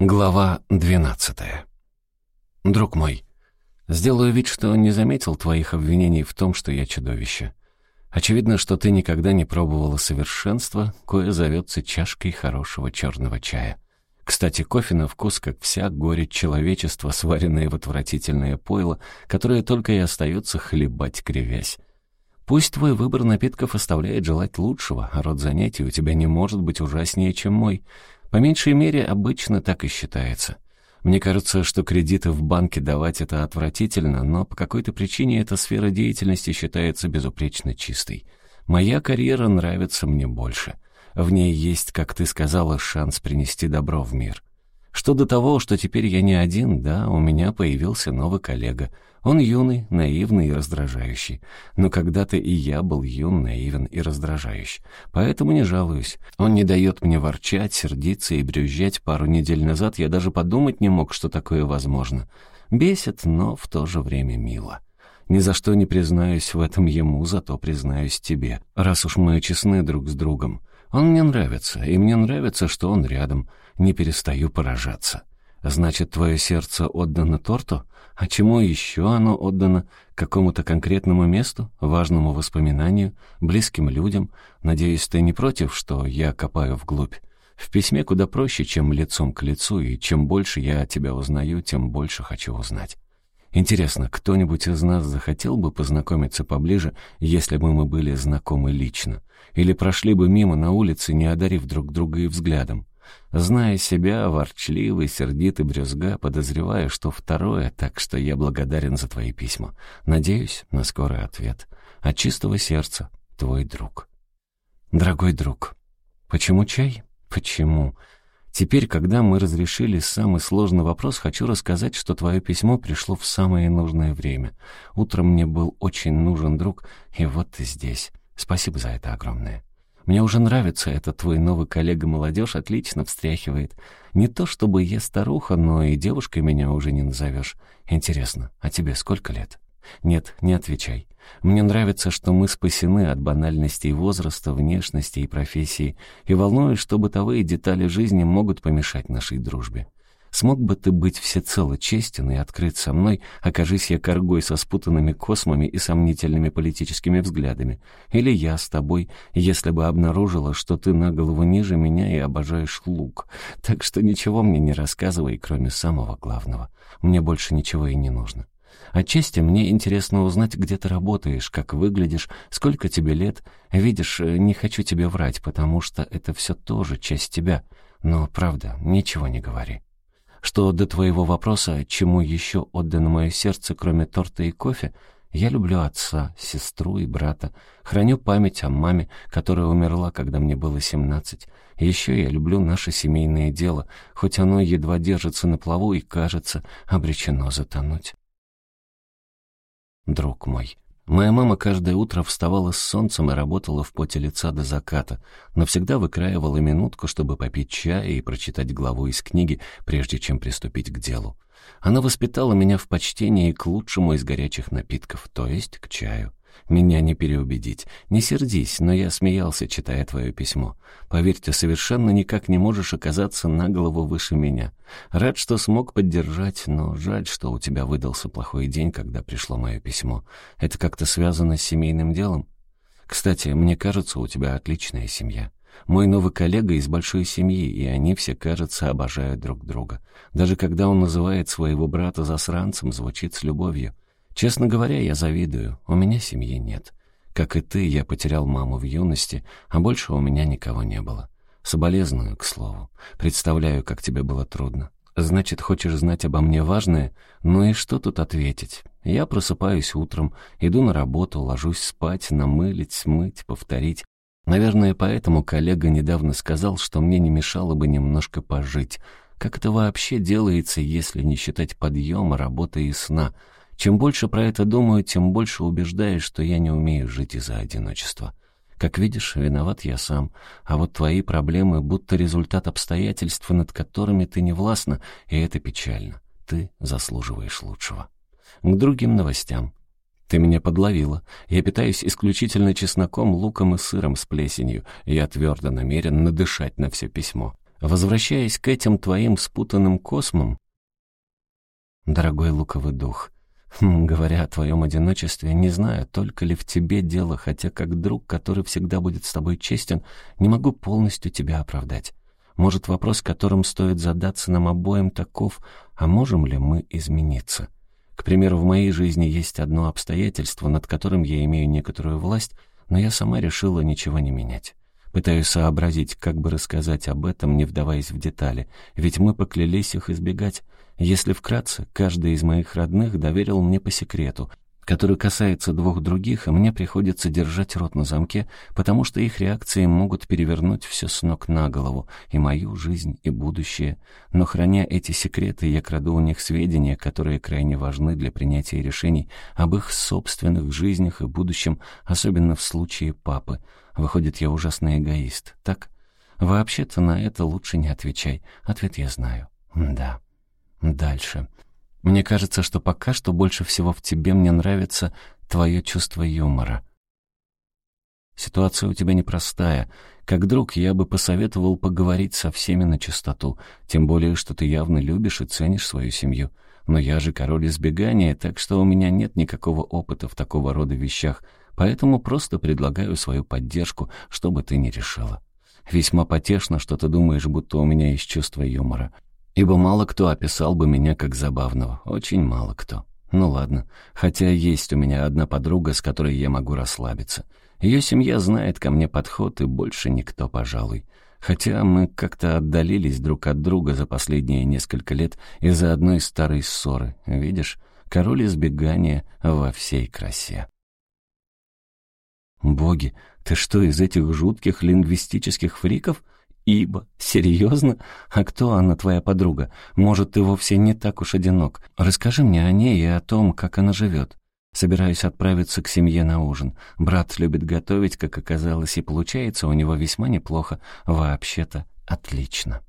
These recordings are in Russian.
Глава двенадцатая. Друг мой, сделаю вид, что не заметил твоих обвинений в том, что я чудовище. Очевидно, что ты никогда не пробовала совершенства, кое зовется чашкой хорошего черного чая. Кстати, кофе на вкус, как вся горечь человечества, сваренное в отвратительное пойло, которое только и остается хлебать, кривясь. Пусть твой выбор напитков оставляет желать лучшего, а род занятий у тебя не может быть ужаснее, чем мой — по меньшей мере, обычно так и считается. Мне кажется, что кредиты в банке давать это отвратительно, но по какой-то причине эта сфера деятельности считается безупречно чистой. Моя карьера нравится мне больше. В ней есть, как ты сказала, шанс принести добро в мир. Что до того, что теперь я не один, да, у меня появился новый коллега — он юный, наивный и раздражающий. Но когда-то и я был юн, наивен и раздражающий. Поэтому не жалуюсь. Он не дает мне ворчать, сердиться и брюзжать. Пару недель назад я даже подумать не мог, что такое возможно. Бесит, но в то же время мило. Ни за что не признаюсь в этом ему, зато признаюсь тебе, раз уж мы честны друг с другом. Он мне нравится, и мне нравится, что он рядом. Не перестаю поражаться. Значит, твое сердце отдано торту? А чему еще оно отдано? Какому-то конкретному месту, важному воспоминанию, близким людям? Надеюсь, ты не против, что я копаю вглубь? В письме куда проще, чем лицом к лицу, и чем больше я тебя узнаю, тем больше хочу узнать. Интересно, кто-нибудь из нас захотел бы познакомиться поближе, если бы мы были знакомы лично? Или прошли бы мимо на улице, не одарив друг друга и взглядом? Зная себя, ворчливый, сердитый брюзга, подозревая, что второе, так что я благодарен за твои письма. Надеюсь на скорый ответ. От чистого сердца, твой друг. Дорогой друг, почему чай? Почему? Теперь, когда мы разрешили самый сложный вопрос, хочу рассказать, что твое письмо пришло в самое нужное время. Утром мне был очень нужен друг, и вот ты здесь. Спасибо за это огромное. Мне уже нравится этот твой новый коллега-молодежь, отлично встряхивает. Не то чтобы я старуха, но и девушкой меня уже не назовешь. Интересно, а тебе сколько лет? Нет, не отвечай. Мне нравится, что мы спасены от банальностей возраста, внешности и профессии, и волнуюсь, что бытовые детали жизни могут помешать нашей дружбе. Смог бы ты быть всецело честен и открыт со мной, окажись я коргой со спутанными космами и сомнительными политическими взглядами? Или я с тобой, если бы обнаружила, что ты на голову ниже меня и обожаешь лук? Так что ничего мне не рассказывай, кроме самого главного. Мне больше ничего и не нужно. Отчасти мне интересно узнать, где ты работаешь, как выглядишь, сколько тебе лет. Видишь, не хочу тебе врать, потому что это все тоже часть тебя. Но, правда, ничего не говори. Что до твоего вопроса, чему еще отдано мое сердце, кроме торта и кофе, я люблю отца, сестру и брата, храню память о маме, которая умерла, когда мне было семнадцать. Еще я люблю наше семейное дело, хоть оно едва держится на плаву и, кажется, обречено затонуть. Друг мой, Моя мама каждое утро вставала с солнцем и работала в поте лица до заката, но всегда выкраивала минутку, чтобы попить чая и прочитать главу из книги, прежде чем приступить к делу. Она воспитала меня в почтении к лучшему из горячих напитков, то есть к чаю. Меня не переубедить. Не сердись, но я смеялся, читая твое письмо. Поверь, ты совершенно никак не можешь оказаться на голову выше меня. Рад, что смог поддержать, но жаль, что у тебя выдался плохой день, когда пришло мое письмо. Это как-то связано с семейным делом? Кстати, мне кажется, у тебя отличная семья. Мой новый коллега из большой семьи, и они все, кажется, обожают друг друга. Даже когда он называет своего брата засранцем, звучит с любовью. Честно говоря, я завидую. У меня семьи нет. Как и ты, я потерял маму в юности, а больше у меня никого не было. Соболезную, к слову. Представляю, как тебе было трудно. Значит, хочешь знать обо мне важное? Ну и что тут ответить? Я просыпаюсь утром, иду на работу, ложусь спать, намылить, смыть, повторить. Наверное, поэтому коллега недавно сказал, что мне не мешало бы немножко пожить. Как это вообще делается, если не считать подъема, работы и сна — чем больше про это думаю, тем больше убеждаюсь, что я не умею жить из-за одиночества. Как видишь, виноват я сам, а вот твои проблемы будто результат обстоятельств, над которыми ты не властна, и это печально. Ты заслуживаешь лучшего. К другим новостям. Ты меня подловила. Я питаюсь исключительно чесноком, луком и сыром с плесенью. Я твердо намерен надышать на все письмо. Возвращаясь к этим твоим спутанным космам, дорогой луковый дух, хм, говоря о твоем одиночестве, не знаю, только ли в тебе дело, хотя как друг, который всегда будет с тобой честен, не могу полностью тебя оправдать. Может, вопрос, которым стоит задаться нам обоим, таков, а можем ли мы измениться? К примеру, в моей жизни есть одно обстоятельство, над которым я имею некоторую власть, но я сама решила ничего не менять. Пытаюсь сообразить, как бы рассказать об этом, не вдаваясь в детали, ведь мы поклялись их избегать. Если вкратце, каждый из моих родных доверил мне по секрету, который касается двух других, и мне приходится держать рот на замке, потому что их реакции могут перевернуть все с ног на голову, и мою жизнь, и будущее. Но храня эти секреты, я краду у них сведения, которые крайне важны для принятия решений об их собственных жизнях и будущем, особенно в случае папы. Выходит, я ужасный эгоист, так? Вообще-то на это лучше не отвечай. Ответ я знаю. Да. Дальше. Мне кажется, что пока что больше всего в тебе мне нравится твое чувство юмора. Ситуация у тебя непростая. Как друг я бы посоветовал поговорить со всеми на чистоту, тем более, что ты явно любишь и ценишь свою семью. Но я же король избегания, так что у меня нет никакого опыта в такого рода вещах, поэтому просто предлагаю свою поддержку, что бы ты ни решила. Весьма потешно, что ты думаешь, будто у меня есть чувство юмора ибо мало кто описал бы меня как забавного, очень мало кто. Ну ладно, хотя есть у меня одна подруга, с которой я могу расслабиться. Ее семья знает ко мне подход, и больше никто, пожалуй. Хотя мы как-то отдалились друг от друга за последние несколько лет из-за одной старой ссоры. Видишь, король избегания во всей красе. «Боги, ты что, из этих жутких лингвистических фриков?» Ибо? Серьезно? А кто она, твоя подруга? Может, ты вовсе не так уж одинок? Расскажи мне о ней и о том, как она живет. Собираюсь отправиться к семье на ужин. Брат любит готовить, как оказалось, и получается у него весьма неплохо. Вообще-то отлично.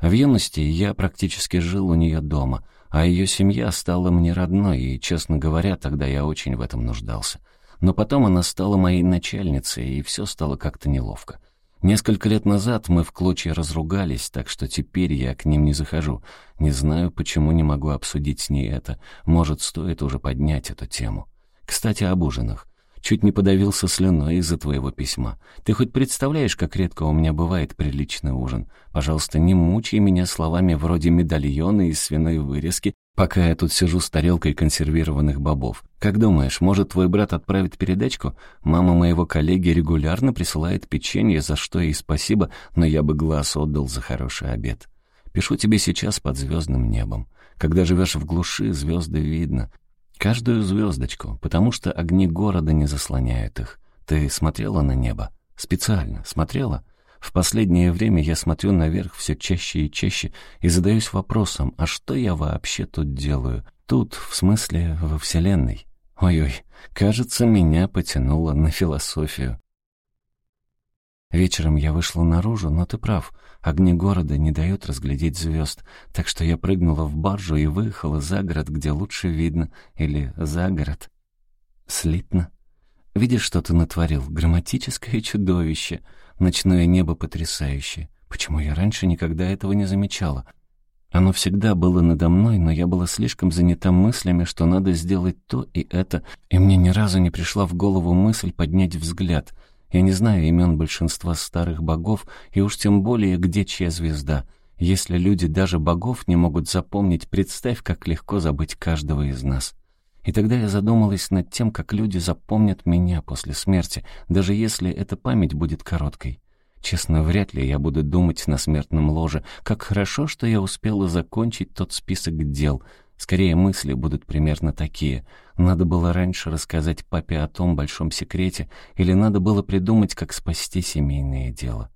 В юности я практически жил у нее дома, а ее семья стала мне родной, и, честно говоря, тогда я очень в этом нуждался. Но потом она стала моей начальницей, и все стало как-то неловко. Несколько лет назад мы в клочья разругались, так что теперь я к ним не захожу. Не знаю, почему не могу обсудить с ней это. Может, стоит уже поднять эту тему. Кстати, об ужинах. Чуть не подавился слюной из-за твоего письма. Ты хоть представляешь, как редко у меня бывает приличный ужин? Пожалуйста, не мучай меня словами вроде медальона из свиной вырезки пока я тут сижу с тарелкой консервированных бобов. Как думаешь, может твой брат отправить передачку? Мама моего коллеги регулярно присылает печенье, за что ей спасибо, но я бы глаз отдал за хороший обед. Пишу тебе сейчас под звездным небом. Когда живешь в глуши, звезды видно. Каждую звездочку, потому что огни города не заслоняют их. Ты смотрела на небо? Специально смотрела? В последнее время я смотрю наверх все чаще и чаще и задаюсь вопросом, а что я вообще тут делаю? Тут, в смысле, во Вселенной. Ой-ой, кажется, меня потянуло на философию. Вечером я вышла наружу, но ты прав, огни города не дают разглядеть звезд, так что я прыгнула в баржу и выехала за город, где лучше видно, или за город. Слитно. Видишь, что ты натворил? Грамматическое чудовище — Ночное небо потрясающее. Почему я раньше никогда этого не замечала? Оно всегда было надо мной, но я была слишком занята мыслями, что надо сделать то и это, и мне ни разу не пришла в голову мысль поднять взгляд. Я не знаю имен большинства старых богов, и уж тем более, где чья звезда. Если люди даже богов не могут запомнить, представь, как легко забыть каждого из нас. И тогда я задумалась над тем, как люди запомнят меня после смерти, даже если эта память будет короткой. Честно, вряд ли я буду думать на смертном ложе, как хорошо, что я успела закончить тот список дел. Скорее, мысли будут примерно такие. Надо было раньше рассказать папе о том большом секрете, или надо было придумать, как спасти семейное дело.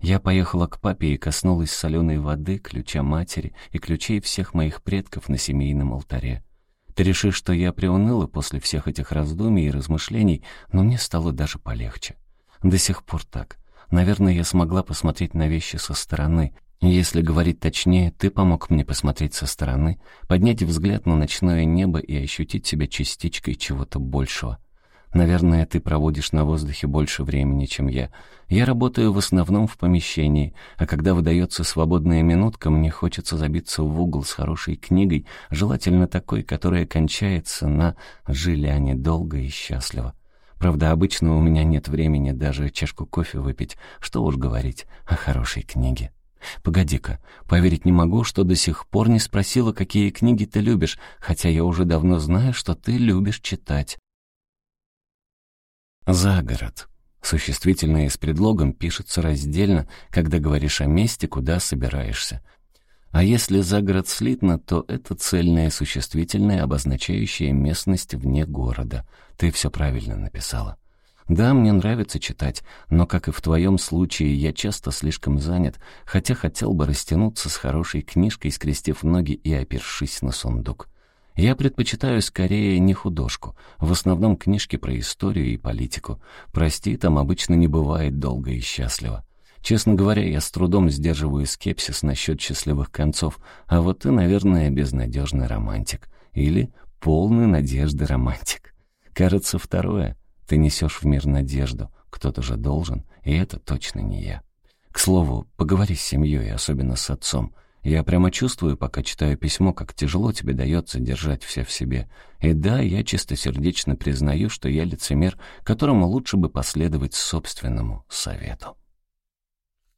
Я поехала к папе и коснулась соленой воды, ключа матери и ключей всех моих предков на семейном алтаре. Ты решишь, что я приуныла после всех этих раздумий и размышлений, но мне стало даже полегче. До сих пор так. Наверное, я смогла посмотреть на вещи со стороны. Если говорить точнее, ты помог мне посмотреть со стороны, поднять взгляд на ночное небо и ощутить себя частичкой чего-то большего. Наверное, ты проводишь на воздухе больше времени, чем я. Я работаю в основном в помещении, а когда выдается свободная минутка, мне хочется забиться в угол с хорошей книгой, желательно такой, которая кончается на «жили они долго и счастливо». Правда, обычно у меня нет времени даже чашку кофе выпить, что уж говорить о хорошей книге. Погоди-ка, поверить не могу, что до сих пор не спросила, какие книги ты любишь, хотя я уже давно знаю, что ты любишь читать. За город. Существительное с предлогом пишется раздельно, когда говоришь о месте, куда собираешься. А если за город слитно, то это цельное существительное, обозначающее местность вне города. Ты все правильно написала. Да, мне нравится читать, но, как и в твоем случае, я часто слишком занят, хотя хотел бы растянуться с хорошей книжкой, скрестив ноги и опершись на сундук. Я предпочитаю скорее не художку, в основном книжки про историю и политику. Прости, там обычно не бывает долго и счастливо. Честно говоря, я с трудом сдерживаю скепсис насчет счастливых концов, а вот ты, наверное, безнадежный романтик. Или полный надежды романтик. Кажется, второе. Ты несешь в мир надежду. Кто-то же должен, и это точно не я. К слову, поговори с семьей, особенно с отцом. Я прямо чувствую, пока читаю письмо, как тяжело тебе дается держать все в себе. И да, я чистосердечно признаю, что я лицемер, которому лучше бы последовать собственному совету.